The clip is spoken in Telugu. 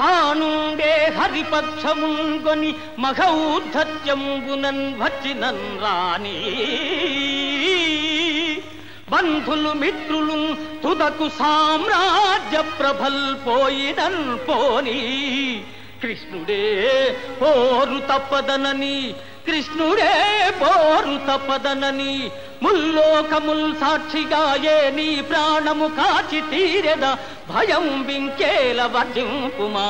తానుండే హరిపక్షముంగొని మఘౌద్ధత్యంబునన్ వచ్చినన్ రాణి. బంధులు మిత్రులు తుదకు సామ్రాజ్య ప్రభల్ పోయినన్ పోని. కృష్ణుడే పోరు తప్పదనని కృష్ణుడే పోరు తపదనని ముల్లోకముల్ సాక్షిగా ఏ నీ ప్రాణము కాచి తీరెద భయం వింకేల వర్జింపుమా?